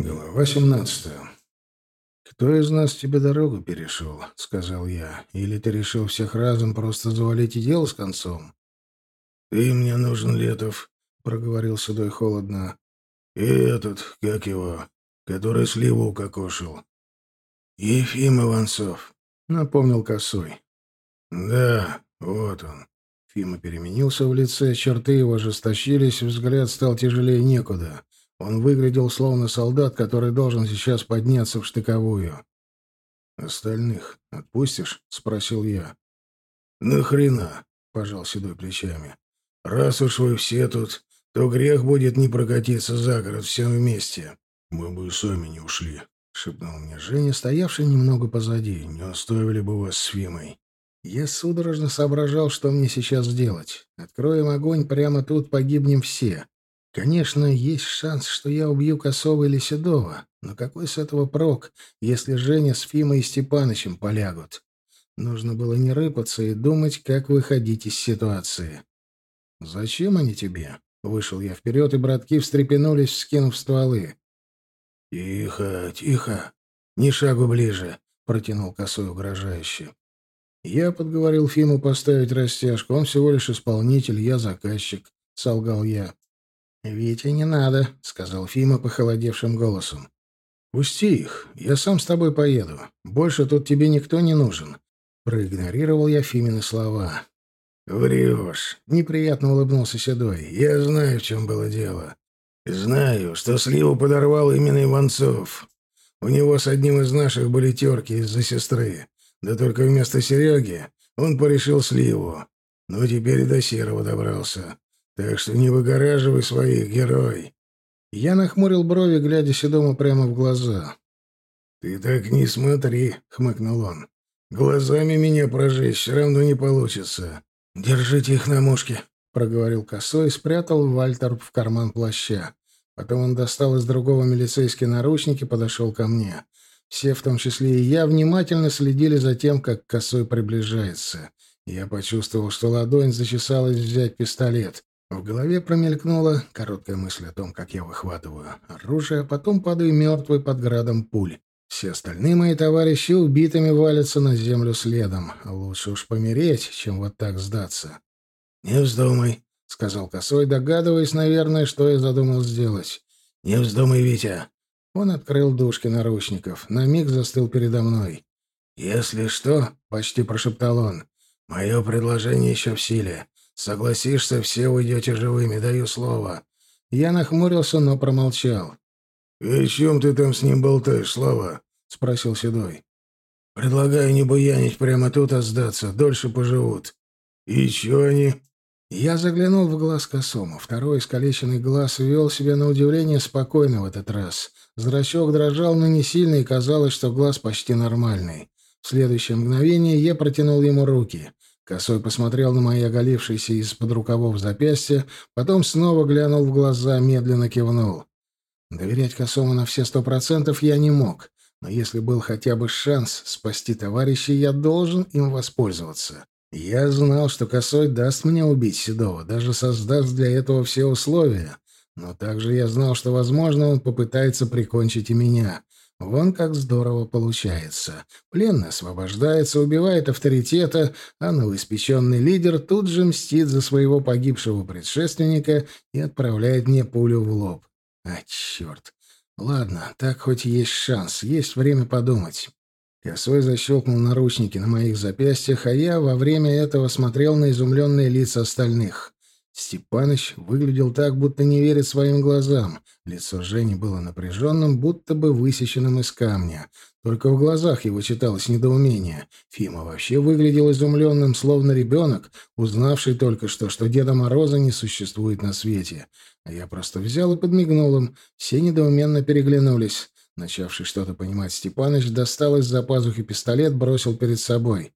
Глава семнадцатая. «Кто из нас тебе дорогу перешел?» — сказал я. «Или ты решил всех разом просто завалить и дело с концом?» «Ты мне нужен, Летов», — проговорил Седой холодно. «И этот, как его, который сливу укокошил». «Ефим Иванцов», — напомнил Косой. «Да, вот он». Фима переменился в лице, черты его ожесточились, взгляд стал тяжелее некуда. Он выглядел словно солдат, который должен сейчас подняться в штыковую. «Остальных отпустишь?» — спросил я. «Нахрена?» — пожал Седой плечами. «Раз уж вы все тут, то грех будет не прокатиться за город всем вместе. Мы бы сами не ушли», — шепнул мне Женя, стоявший немного позади. «Не оставили бы вас с Фимой». Я судорожно соображал, что мне сейчас сделать. Откроем огонь, прямо тут погибнем все. Конечно, есть шанс, что я убью Косова или Седова, но какой с этого прок, если Женя с Фимой и Степанычем полягут? Нужно было не рыпаться и думать, как выходить из ситуации. «Зачем они тебе?» Вышел я вперед, и братки встрепенулись, вскинув стволы. «Тихо, тихо! Ни шагу ближе!» — протянул косой угрожающе. Я подговорил Фиму поставить растяжку. Он всего лишь исполнитель, я заказчик. — солгал я. «Витя, не надо», — сказал Фима похолодевшим голосом. «Пусти их, я сам с тобой поеду. Больше тут тебе никто не нужен». Проигнорировал я Фимины слова. «Врешь», — неприятно улыбнулся Седой. «Я знаю, в чем было дело. Знаю, что сливу подорвал именно Иванцов. У него с одним из наших были терки из-за сестры. Да только вместо Сереги он порешил сливу. Но теперь и до Серого добрался. Так что не выгораживай своих, герой. Я нахмурил брови, глядя Седому прямо в глаза. «Ты так не смотри», — хмыкнул он. «Глазами меня прожечь все равно не получится». «Держите их на мушке», — проговорил косой и спрятал Вальтер в карман плаща. Потом он достал из другого милицейские наручники и подошел ко мне. Все, в том числе и я, внимательно следили за тем, как косой приближается. Я почувствовал, что ладонь зачесалась взять пистолет. В голове промелькнула короткая мысль о том, как я выхватываю оружие, а потом падаю мертвый под градом пуль. Все остальные мои товарищи убитыми валятся на землю следом. Лучше уж помереть, чем вот так сдаться. — Не вздумай, — сказал Косой, догадываясь, наверное, что я задумал сделать. — Не вздумай, Витя. Он открыл дужки наручников, на миг застыл передо мной. «Если что», — почти прошептал он, — «мое предложение еще в силе. Согласишься, все уйдете живыми, даю слово. Я нахмурился, но промолчал. — И чем ты там с ним болтаешь, Слава? — спросил Седой. — Предлагаю не буянить прямо тут, а сдаться. Дольше поживут. — И чё они? Я заглянул в глаз косому. Второй искалеченный глаз вел себя на удивление спокойно в этот раз. Зрачок дрожал, но не сильно, и казалось, что глаз почти нормальный. В следующее мгновение я протянул ему руки. Косой посмотрел на мои оголившиеся из-под рукавов запястья, потом снова глянул в глаза, медленно кивнул. Доверять Косому на все сто процентов я не мог, но если был хотя бы шанс спасти товарища, я должен им воспользоваться. Я знал, что Косой даст мне убить Седова, даже создаст для этого все условия. Но также я знал, что, возможно, он попытается прикончить и меня. Вон как здорово получается. Пленный освобождается, убивает авторитета, а новоиспеченный лидер тут же мстит за своего погибшего предшественника и отправляет мне пулю в лоб. А, черт. Ладно, так хоть есть шанс, есть время подумать. Косой защелкнул наручники на моих запястьях, а я во время этого смотрел на изумленные лица остальных. Степаныч выглядел так, будто не верит своим глазам. Лицо Жени было напряженным, будто бы высеченным из камня. Только в глазах его читалось недоумение. Фима вообще выглядел изумленным, словно ребенок, узнавший только что, что Деда Мороза не существует на свете. А я просто взял и подмигнул им. Все недоуменно переглянулись. Начавший что-то понимать Степаныч достал из-за пазухи пистолет, бросил перед собой.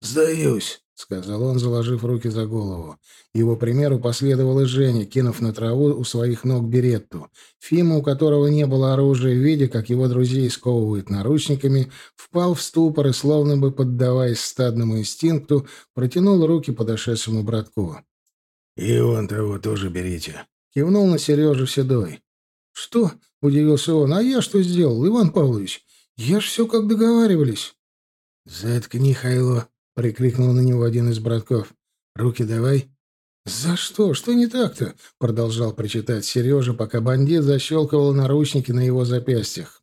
«Сдаюсь!» — сказал он, заложив руки за голову. Его примеру последовал и Женя, кинув на траву у своих ног беретту. Фима, у которого не было оружия, видя, как его друзей сковывают наручниками, впал в ступор и, словно бы поддаваясь стадному инстинкту, протянул руки подошедшему братку. — И вон того тоже берите. Кивнул на Сережу Седой. «Что?» — удивился он. «А я что сделал, Иван Павлович? Я ж все как договаривались». «Заткни, Хайло!» — прикрикнул на него один из братков. «Руки давай!» «За что? Что не так-то?» — продолжал причитать Сережа, пока бандит защелкивал наручники на его запястьях.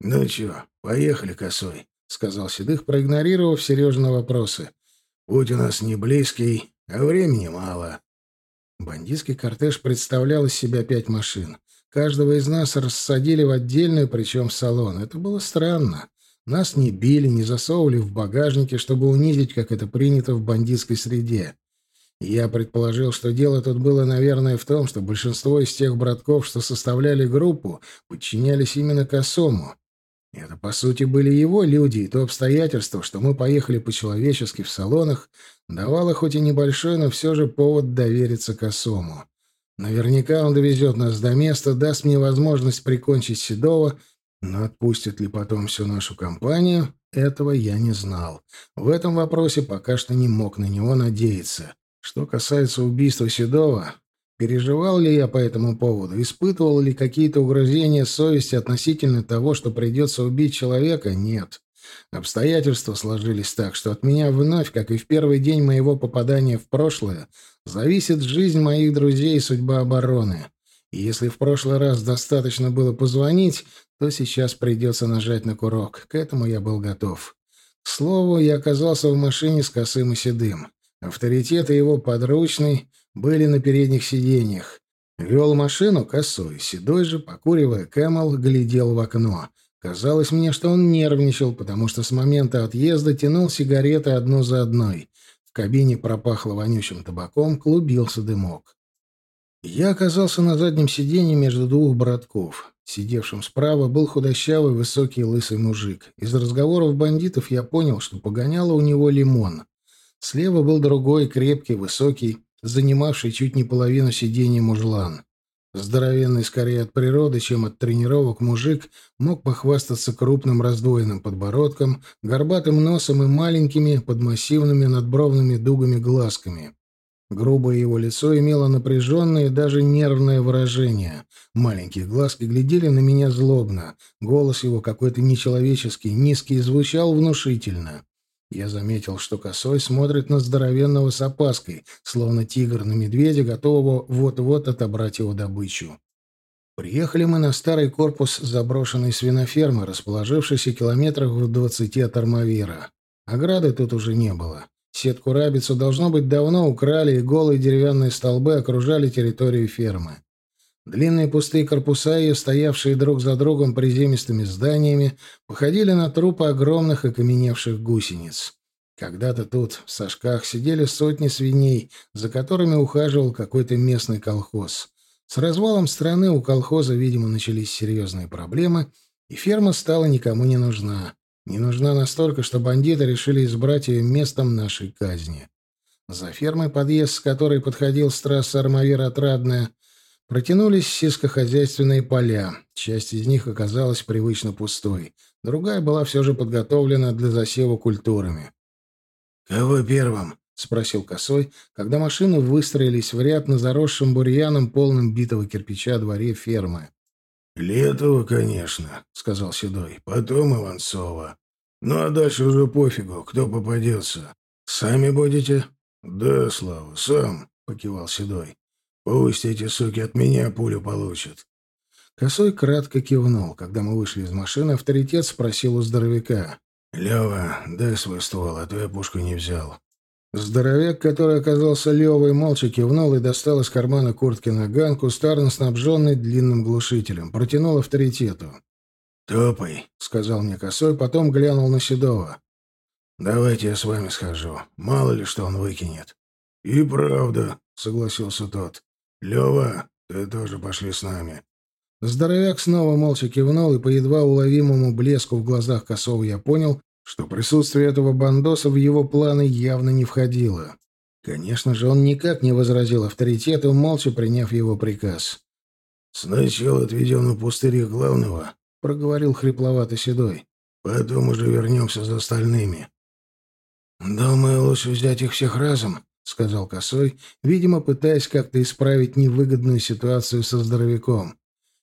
«Ну чё, поехали, косой», — сказал Седых, проигнорировав Сережины вопросы. «Путь у нас не близкий, а времени мало». Бандитский кортеж представлял из себя пять машин. Каждого из нас рассадили в отдельную, причем салон. Это было странно. Нас не били, не засовывали в багажники, чтобы унизить, как это принято в бандитской среде. Я предположил, что дело тут было, наверное, в том, что большинство из тех братков, что составляли группу, подчинялись именно Косому. Это, по сути, были его люди, и то обстоятельство, что мы поехали по-человечески в салонах, давало хоть и небольшой, но все же повод довериться Косому. Наверняка он довезет нас до места, даст мне возможность прикончить Седова, но отпустит ли потом всю нашу компанию, этого я не знал. В этом вопросе пока что не мог на него надеяться. Что касается убийства Седова, переживал ли я по этому поводу, испытывал ли какие-то угрызения совести относительно того, что придется убить человека, нет. Обстоятельства сложились так, что от меня вновь, как и в первый день моего попадания в прошлое, зависит жизнь моих друзей и судьба обороны. И если в прошлый раз достаточно было позвонить, то сейчас придется нажать на курок. К этому я был готов. К слову, я оказался в машине с косым и седым. Авторитет и его подручный были на передних сиденьях. Вел машину косой, седой же, покуривая Camel, глядел в окно. Казалось мне, что он нервничал, потому что с момента отъезда тянул сигареты одну за одной. В кабине пропахло вонючим табаком, клубился дымок. Я оказался на заднем сиденье между двух братков. Сидевшим справа был худощавый, высокий, лысый мужик. Из разговоров бандитов я понял, что погоняло у него лимон. Слева был другой, крепкий, высокий, занимавший чуть не половину сиденья мужлан. Здоровенный скорее от природы, чем от тренировок мужик мог похвастаться крупным раздвоенным подбородком, горбатым носом и маленькими подмассивными надбровными дугами глазками. Грубое его лицо имело напряженное даже нервное выражение. Маленькие глазки глядели на меня злобно. Голос его какой-то нечеловеческий, низкий, звучал внушительно. Я заметил, что косой смотрит на здоровенного с опаской, словно тигр на медведя, готового вот-вот отобрать его добычу. Приехали мы на старый корпус заброшенной свинофермы, расположившейся километрах в двадцати от Армавира. Ограды тут уже не было. Сетку-рабицу, должно быть, давно украли, и голые деревянные столбы окружали территорию фермы. Длинные пустые корпуса ее, стоявшие друг за другом приземистыми зданиями, походили на трупы огромных окаменевших гусениц. Когда-то тут, в сашках, сидели сотни свиней, за которыми ухаживал какой-то местный колхоз. С развалом страны у колхоза, видимо, начались серьезные проблемы, и ферма стала никому не нужна. Не нужна настолько, что бандиты решили избрать ее местом нашей казни. За фермой, подъезд с которой подходил с трассы Армавир-Отрадная, Протянулись сельскохозяйственные поля. Часть из них оказалась привычно пустой. Другая была все же подготовлена для засева культурами. «Кого первым?» — спросил Косой, когда машины выстроились в ряд на заросшем бурьяном, полном битого кирпича дворе фермы. «Летова, конечно», — сказал Седой. «Потом Иванцова. Ну, а дальше уже пофигу, кто попадется. Сами будете?» «Да, Слава, сам», — покивал Седой. Пусть эти суки от меня пулю получат. Косой кратко кивнул. Когда мы вышли из машины, авторитет спросил у здоровяка. «Лева, дай свой ствол, а то я пушку не взял». Здоровяк, который оказался Левой, молча кивнул и достал из кармана куртки наган, кустарно снабженный длинным глушителем. Протянул авторитету. «Топай», — сказал мне Косой, потом глянул на Седова. «Давайте я с вами схожу. Мало ли что он выкинет». «И правда», — согласился тот. «Лева, ты тоже пошли с нами». Здоровяк снова молча кивнул, и по едва уловимому блеску в глазах Косова я понял, что присутствие этого бандоса в его планы явно не входило. Конечно же, он никак не возразил авторитету, молча приняв его приказ. «Сначала отведем на пустырь главного», — проговорил хрипловато Седой. «Потом уже вернемся за остальными». «Думаю, лучше взять их всех разом», — сказал Косой, видимо, пытаясь как-то исправить невыгодную ситуацию со здоровяком.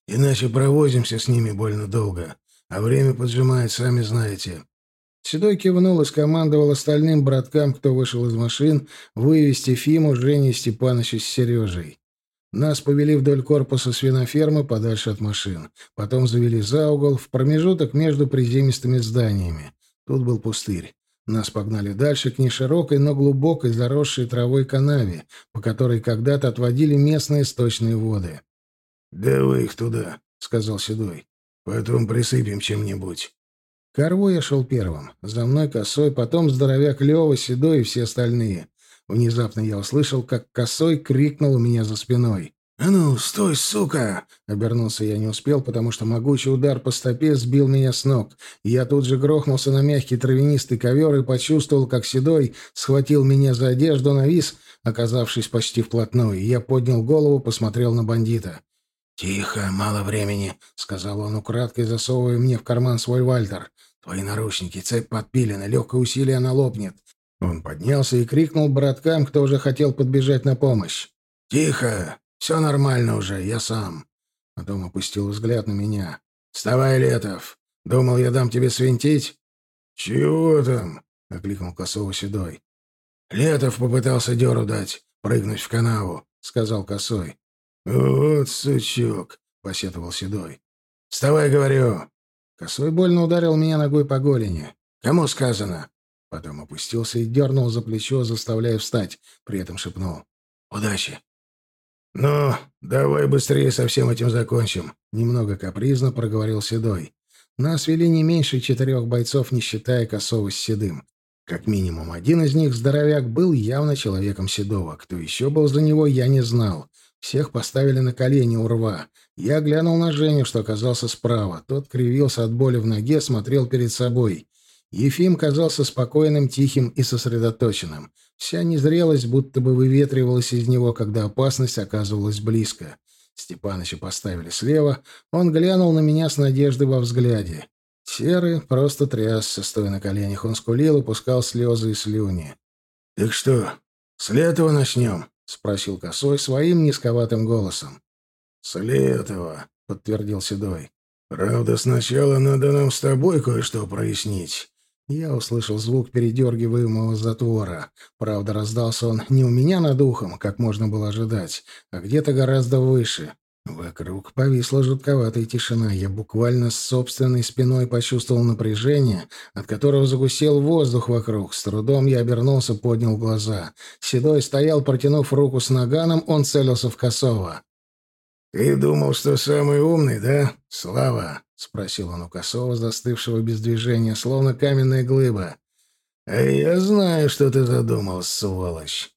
Иначе провозимся с ними больно долго. А время поджимает, сами знаете». Седой кивнул и скомандовал остальным браткам, кто вышел из машин, вывести Фиму, Женю Степаныча с Сережей. Нас повели вдоль корпуса свинофермы подальше от машин. Потом завели за угол, в промежуток между приземистыми зданиями. Тут был пустырь. Нас погнали дальше к неширокой, но глубокой, заросшей травой канаве, по которой когда-то отводили местные сточные воды. «Давай их туда», — сказал Седой. «Потом присыпем чем-нибудь». Корвой я шел первым. За мной косой, потом здоровяк Лева, Седой и все остальные. Внезапно я услышал, как косой крикнул у меня за спиной. «А ну, стой, сука!» Обернулся я не успел, потому что могучий удар по стопе сбил меня с ног. Я тут же грохнулся на мягкий травянистый ковер и почувствовал, как Седой схватил меня за одежду, навис, оказавшись почти вплотную. Я поднял голову, посмотрел на бандита. «Тихо, мало времени», — сказал он украдкой, засовывая мне в карман свой вальтер. «Твои наручники, цепь подпилена, легкое усилие она лопнет». Он поднялся и крикнул браткам, кто уже хотел подбежать на помощь. «Тихо! Все нормально уже, я сам». Потом опустил взгляд на меня. «Вставай, Летов! Думал, я дам тебе свинтить?» «Чего там?» — окликнул Косого Седой. «Летов попытался дёру дать, прыгнуть в канаву», — сказал Косой. «Вот сучок!» — посетовал Седой. «Вставай, говорю!» Косой больно ударил меня ногой по голени. «Кому сказано?» Потом опустился и дернул за плечо, заставляя встать, при этом шепнул. «Удачи!» «Ну, давай быстрее со всем этим закончим», — немного капризно проговорил Седой. Нас вели не меньше четырех бойцов, не считая Косова с Седым. Как минимум, один из них, здоровяк, был явно человеком Седова. Кто еще был за него, я не знал. Всех поставили на колени у рва. Я глянул на Женю, что оказался справа. Тот кривился от боли в ноге, смотрел перед собой. Ефим казался спокойным, тихим и сосредоточенным. Вся незрелость будто бы выветривалась из него, когда опасность оказывалась близко. Степаныча поставили слева. Он глянул на меня с надеждой во взгляде. Серый просто трясся, стоя на коленях. Он скулил и пускал слезы и слюни. — Так что, с этого начнем? — спросил Косой своим низковатым голосом. «С этого», — подтвердил Седой. «Правда, сначала надо нам с тобой кое-что прояснить». Я услышал звук передергиваемого затвора. Правда, раздался он не у меня над ухом, как можно было ожидать, а где-то гораздо выше. Вокруг повисла жутковатая тишина. Я буквально с собственной спиной почувствовал напряжение, от которого загусел воздух вокруг. С трудом я обернулся, поднял глаза. Седой стоял, протянув руку с наганом, он целился в Косова. «Ты думал, что самый умный, да, Слава?» — спросил он у Косова, застывшего без движения, словно каменная глыба. «А я знаю, что ты задумал, сволочь.